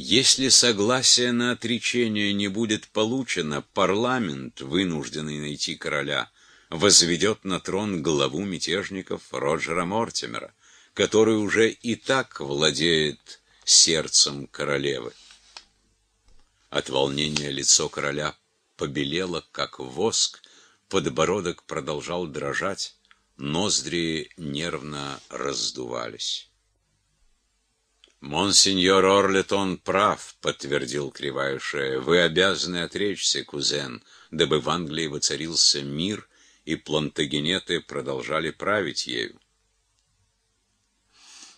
Если согласие на отречение не будет получено, парламент, вынужденный найти короля, возведет на трон главу мятежников Роджера Мортимера, который уже и так владеет сердцем королевы. От волнения лицо короля побелело, как воск, подбородок продолжал дрожать, ноздри нервно раздувались. «Монсеньор Орлетон прав», — подтвердил кривая шея. «Вы обязаны отречься, кузен, дабы в Англии воцарился мир, и плантагенеты продолжали править ею».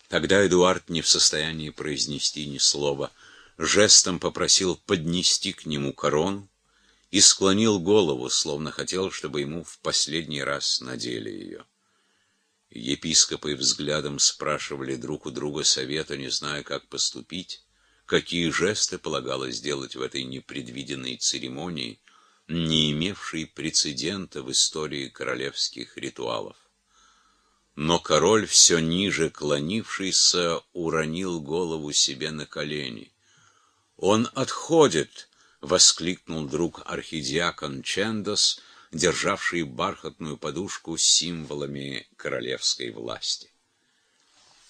Тогда Эдуард не в состоянии произнести ни слова, жестом попросил поднести к нему корону и склонил голову, словно хотел, чтобы ему в последний раз надели ее. Епископы взглядом спрашивали друг у друга совета, не зная, как поступить, какие жесты полагалось сделать в этой непредвиденной церемонии, не имевшей прецедента в истории королевских ритуалов. Но король, все ниже клонившийся, уронил голову себе на колени. «Он отходит!» — воскликнул друг архидиакон Чендос — державший бархатную подушку с символами королевской власти.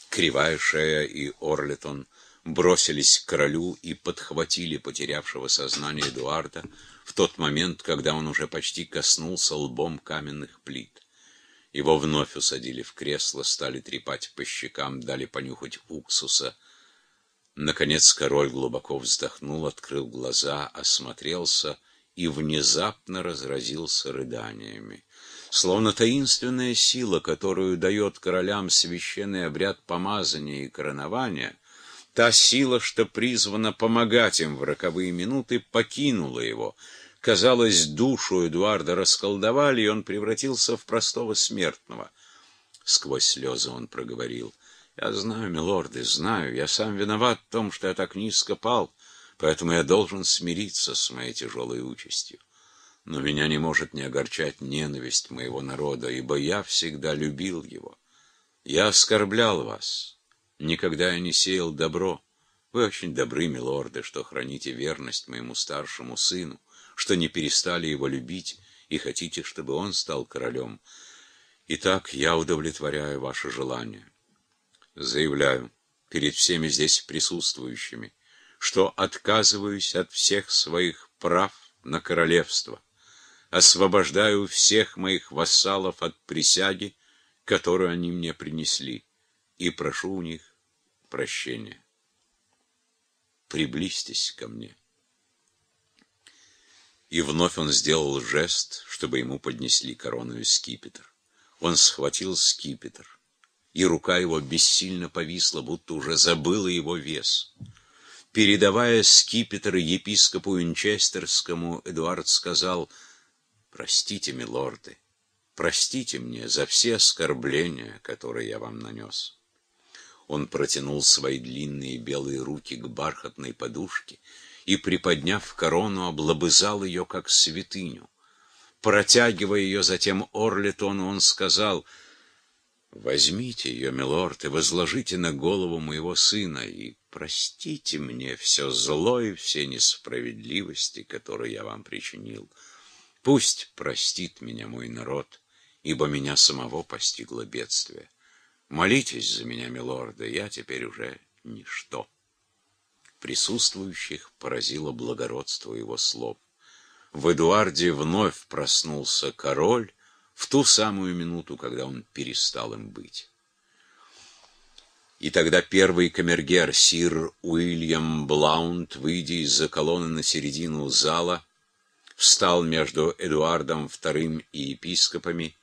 Кривая шея и Орлетон бросились к королю и подхватили потерявшего сознание Эдуарда в тот момент, когда он уже почти коснулся лбом каменных плит. Его вновь усадили в кресло, стали трепать по щекам, дали понюхать уксуса. Наконец король глубоко вздохнул, открыл глаза, осмотрелся — и внезапно разразился рыданиями. Словно таинственная сила, которую дает королям священный обряд помазания и коронования, та сила, что призвана помогать им в роковые минуты, покинула его. Казалось, душу Эдуарда расколдовали, и он превратился в простого смертного. Сквозь слезы он проговорил. «Я знаю, милорды, знаю, я сам виноват в том, что я так низко пал. Поэтому я должен смириться с моей тяжелой участью. Но меня не может не огорчать ненависть моего народа, ибо я всегда любил его. Я оскорблял вас. Никогда я не сеял добро. Вы очень добры, милорды, что храните верность моему старшему сыну, что не перестали его любить и хотите, чтобы он стал королем. Итак, я удовлетворяю ваше желание. Заявляю перед всеми здесь присутствующими, что отказываюсь от всех своих прав на королевство, освобождаю всех моих вассалов от присяги, которую они мне принесли, и прошу у них прощения. Приблизьтесь ко мне. И вновь он сделал жест, чтобы ему поднесли корону и скипетр. Он схватил скипетр, и рука его бессильно повисла, будто уже забыла его вес. Передавая скипетр епископу Винчестерскому, Эдуард сказал, «Простите, милорды, простите мне за все оскорбления, которые я вам нанес». Он протянул свои длинные белые руки к бархатной подушке и, приподняв корону, облобызал ее, как святыню. Протягивая ее затем Орлетону, он сказал — Возьмите ее, милорд, и возложите на голову моего сына, и простите мне все зло и все несправедливости, которые я вам причинил. Пусть простит меня мой народ, ибо меня самого постигло бедствие. Молитесь за меня, милорды, я теперь уже ничто. Присутствующих поразило благородство его слов. В Эдуарде вновь проснулся король, в ту самую минуту, когда он перестал им быть. И тогда первый камергер, сир Уильям Блаунд, выйдя из-за колонны на середину зала, встал между Эдуардом II и епископами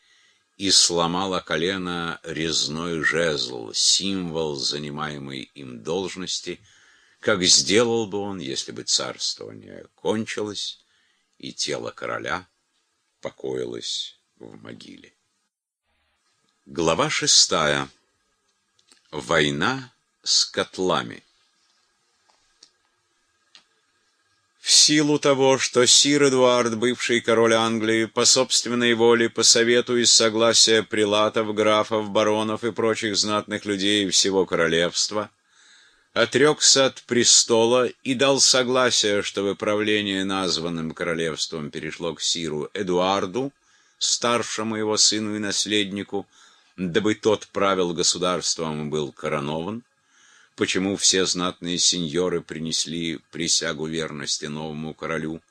и сломал о колено резной жезл, символ занимаемой им должности, как сделал бы он, если бы царствование кончилось, и тело короля покоилось в могиле. Глава шестая. Война с котлами. В силу того, что сир Эдуард, бывший король Англии, по собственной воле, по совету и согласия прилатов, графов, баронов и прочих знатных людей всего королевства, отрекся от престола и дал согласие, чтобы правление названным королевством перешло к Сиру Эдуарду, старшему его сыну и наследнику, дабы тот правил государством и был коронован, почему все знатные сеньоры принесли присягу верности новому королю,